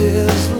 is